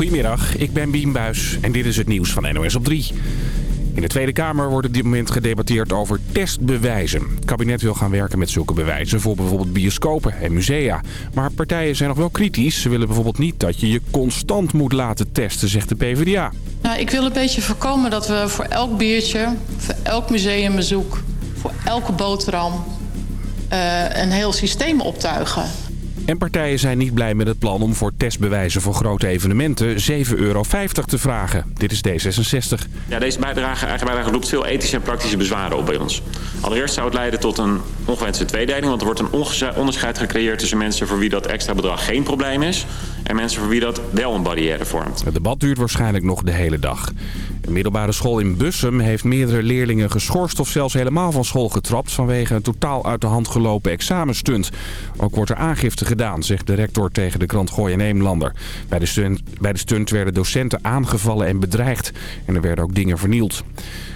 Goedemiddag, ik ben Bien Buis en dit is het nieuws van NOS op 3. In de Tweede Kamer wordt op dit moment gedebatteerd over testbewijzen. Het kabinet wil gaan werken met zulke bewijzen voor bijvoorbeeld bioscopen en musea. Maar partijen zijn nog wel kritisch. Ze willen bijvoorbeeld niet dat je je constant moet laten testen, zegt de PvdA. Nou, ik wil een beetje voorkomen dat we voor elk biertje, voor elk museumbezoek, voor elke boterham uh, een heel systeem optuigen. En partijen zijn niet blij met het plan om voor testbewijzen voor grote evenementen 7,50 euro te vragen. Dit is D66. Ja, deze bijdrage, eigen bijdrage roept veel ethische en praktische bezwaren op bij ons. Allereerst zou het leiden tot een ongewenste tweedeling, want er wordt een onderscheid gecreëerd tussen mensen voor wie dat extra bedrag geen probleem is en mensen voor wie dat wel een barrière vormt. Het debat duurt waarschijnlijk nog de hele dag. Een middelbare school in Bussum heeft meerdere leerlingen geschorst of zelfs helemaal van school getrapt vanwege een totaal uit de hand gelopen examenstunt. Ook wordt er aangifte gedaan, zegt de rector tegen de krant Gooi en Eemlander. Bij de, stunt, bij de stunt werden docenten aangevallen en bedreigd en er werden ook dingen vernield.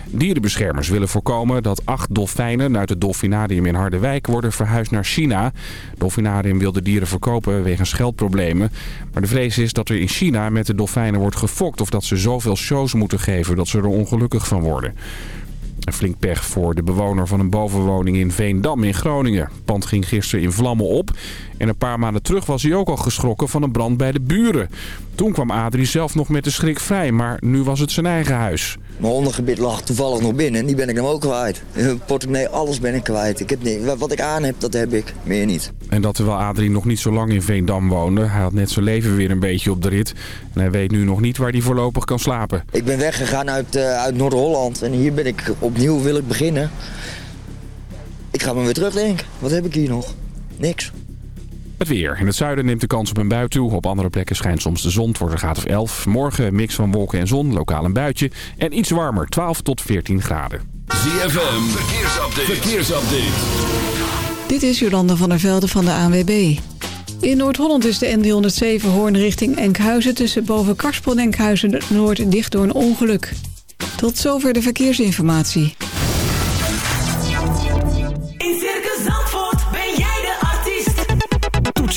Dierenbeschermers willen voorkomen dat acht dolfijnen uit het dolfinarium in Harderwijk worden verhuisd naar China. Dolfinarium wil de dieren verkopen wegens geldproblemen. Maar de vrees is dat er in China met de dolfijnen wordt gefokt of dat ze zoveel shows moeten geven dat ze er ongelukkig van worden. Een flink pech voor de bewoner van een bovenwoning in Veendam in Groningen. Het pand ging gisteren in vlammen op. En een paar maanden terug was hij ook al geschrokken van een brand bij de buren. Toen kwam Adrie zelf nog met de schrik vrij, maar nu was het zijn eigen huis. Mijn ondergebit lag toevallig nog binnen en die ben ik hem ook kwijt. Portemonnee, alles ben ik kwijt. Ik heb niet, wat ik aan heb, dat heb ik. Meer niet. En dat terwijl Adrie nog niet zo lang in Veendam woonde. Hij had net zijn leven weer een beetje op de rit. En hij weet nu nog niet waar hij voorlopig kan slapen. Ik ben weggegaan uit, uh, uit Noord-Holland en hier ben ik opnieuw wil ik beginnen. Ik ga me weer terugdenken. Wat heb ik hier nog? Niks. Het weer. In het zuiden neemt de kans op een bui toe. Op andere plekken schijnt soms de zon. Het wordt een graad of 11. Morgen mix van wolken en zon. Lokaal een buitje. En iets warmer. 12 tot 14 graden. ZFM. Verkeersupdate. Verkeersupdate. Dit is Jolanda van der Velde van de ANWB. In Noord-Holland is de N307 Hoorn richting Enkhuizen... tussen boven Karspel en Enkhuizen Noord dicht door een ongeluk. Tot zover de verkeersinformatie.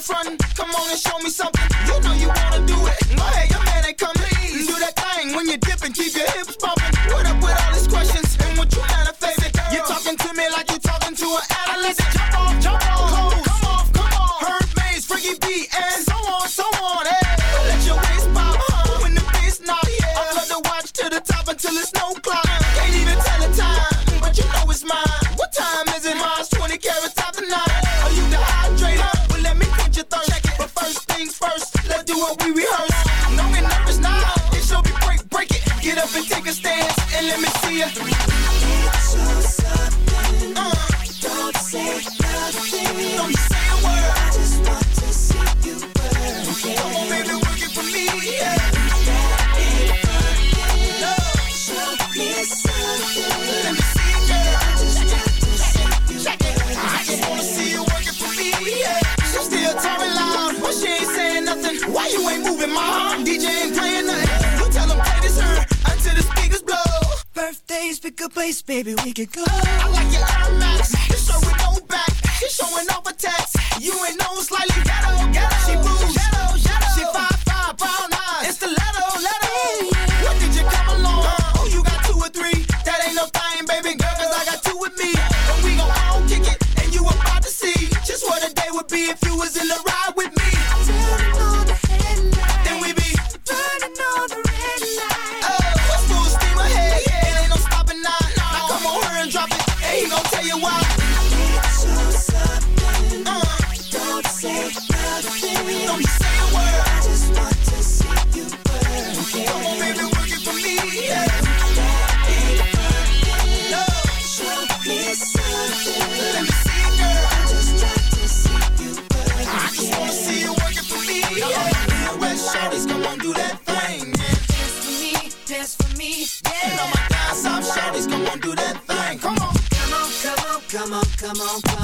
front. Come on and show me something. You know you wanna do it. Go ahead, place, baby, we could go. I like your Air Max. This show we go back. You showing off a text. You and down.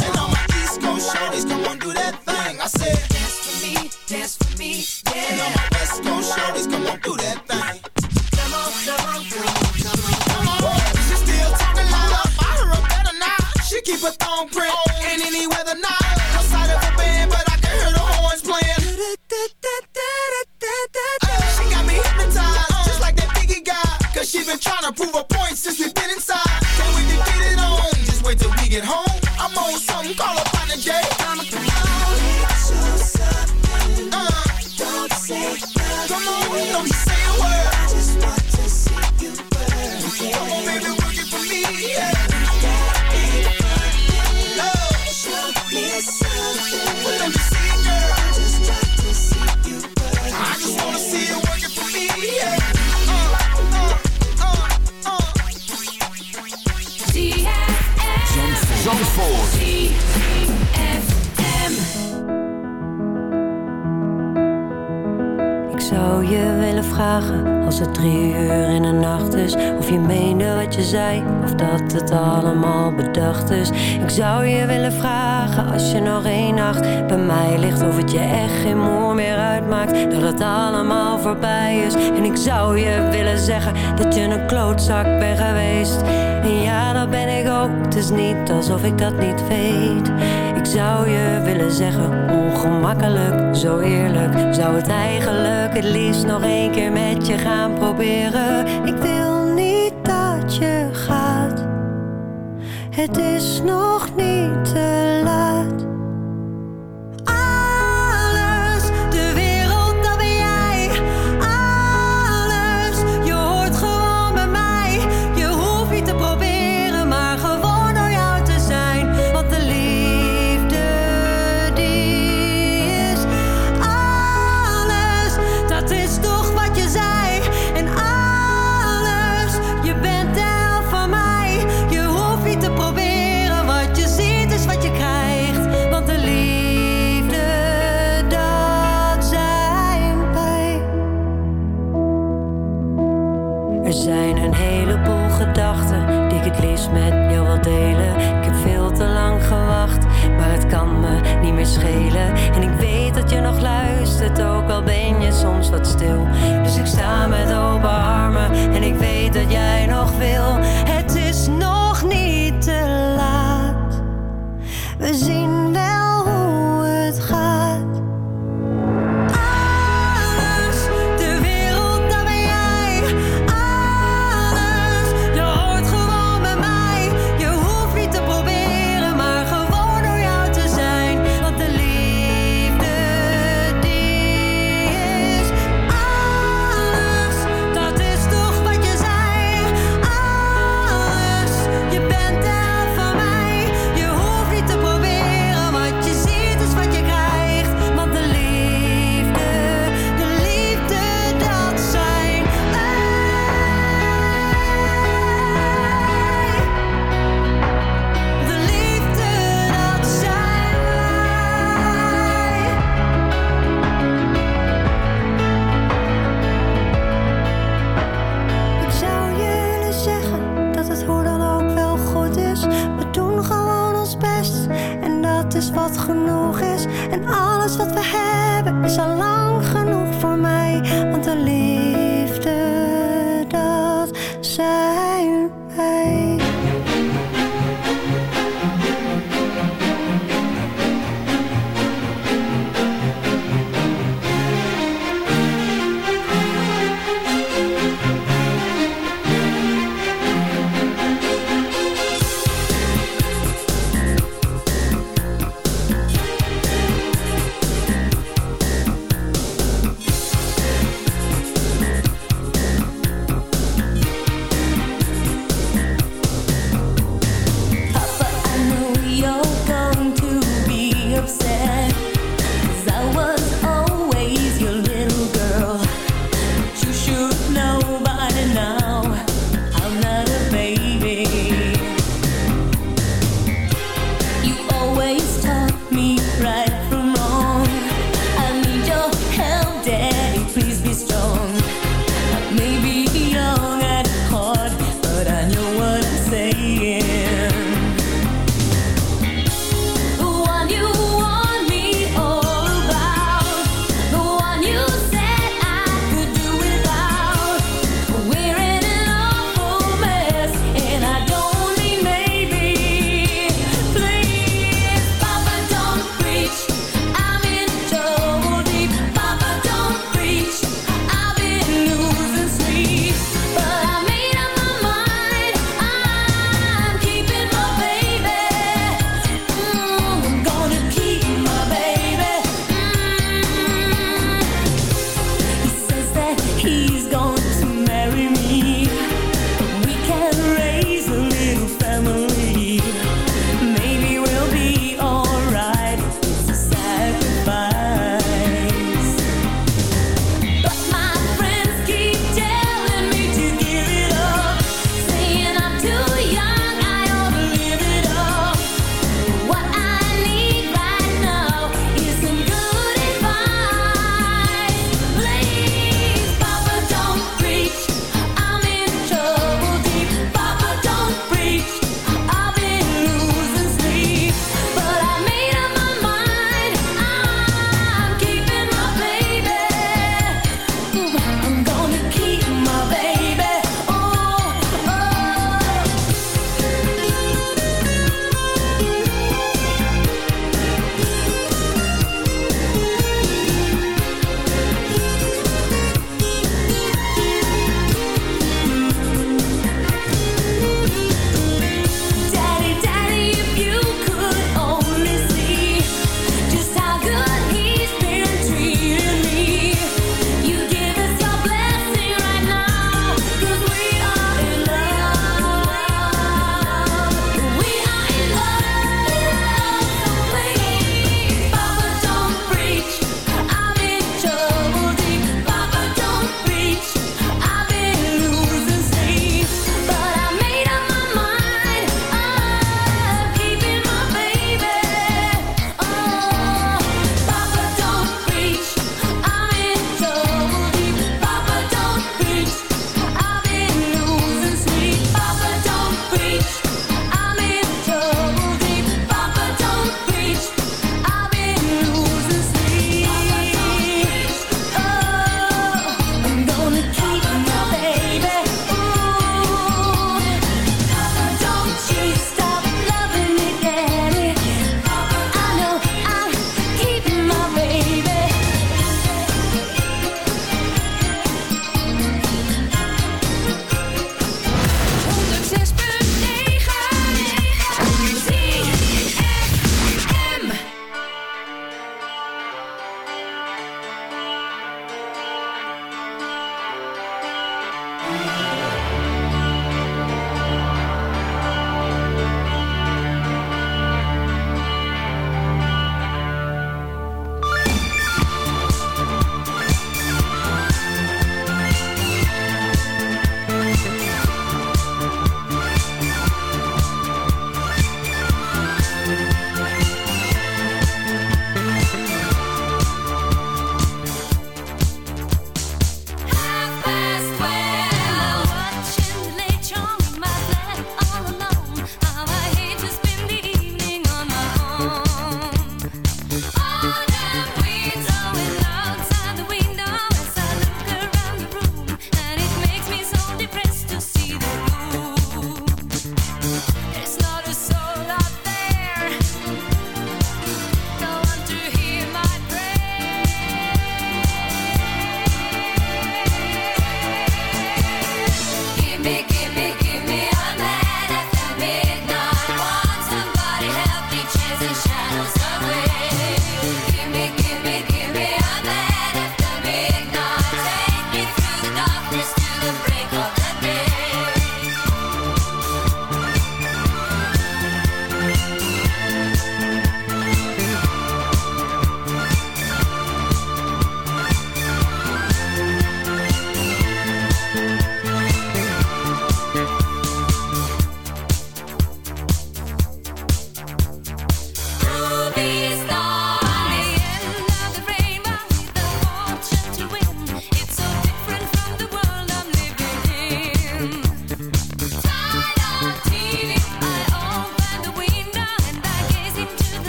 ben geweest. En ja, dat ben ik ook, het is niet alsof ik dat niet weet. Ik zou je willen zeggen, ongemakkelijk, zo eerlijk. Zou het eigenlijk het liefst nog een keer met je gaan proberen? Ik wil niet dat je gaat. Het is nog niet te laat. same do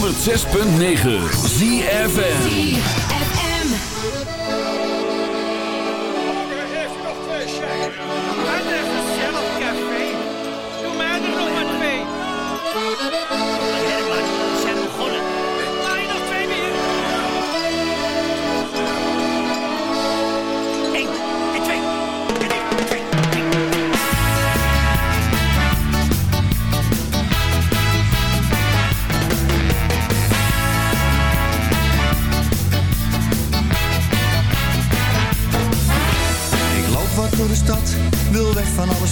106.9 ZFM.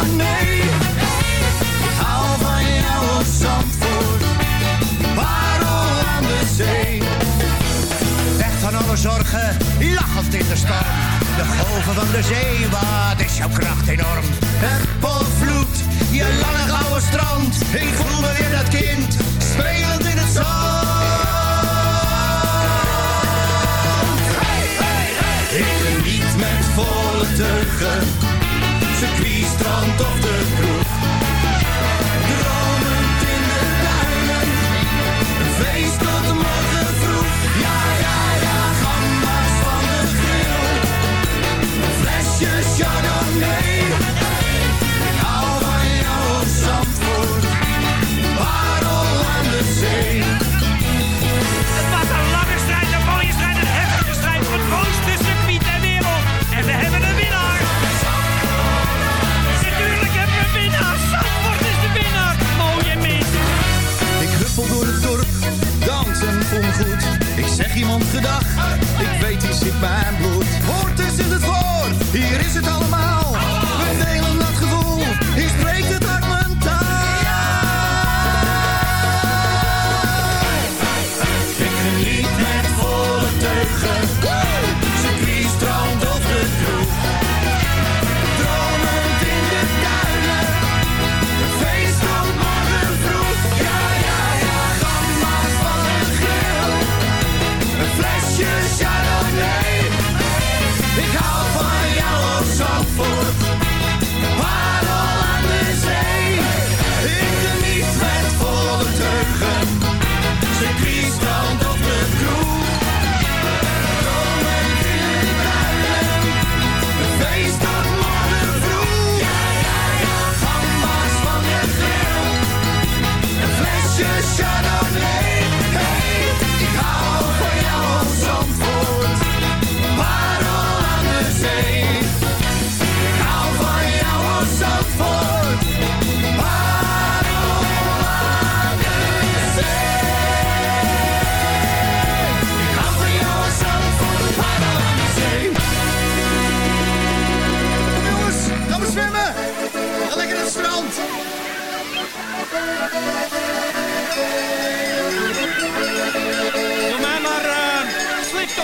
Ik hou van jou op Zandvoort. Parel aan de zee. Weg van alle zorgen, lachend in de storm. De golven van de zee, wat is jouw kracht enorm. Het potvloed, je lange gouden strand. Ik voel me weer dat kind, spelend in het zand. Ik geniet met volle teugen, circuit, strand of de kroeg. Zeg iemand gedag, ik weet hier zit mijn bloed. Woord is in het woord, hier is het allemaal. We delen dat gevoel, hier spreekt het uit mijn taal. Ik geniet met volle teugen,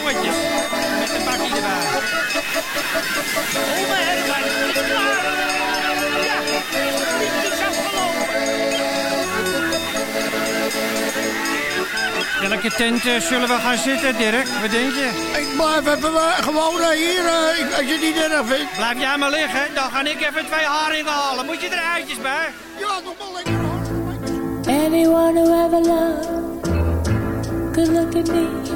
jongetjes. Met een bakje erbij. Oma het is klaar. Ja, het is dus afgelopen. Welke tent eh, zullen we gaan zitten, Dirk? Wat denk je? Ik blijf even eh, gewoon eh, hier, als je het niet erg vindt. Blijf jij maar liggen, dan ga ik even twee haringen halen. Moet je er eitjes bij? Ja, nog wel lekker. Anyone who ever loved could look at me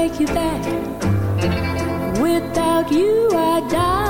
take you back. Without you, I die.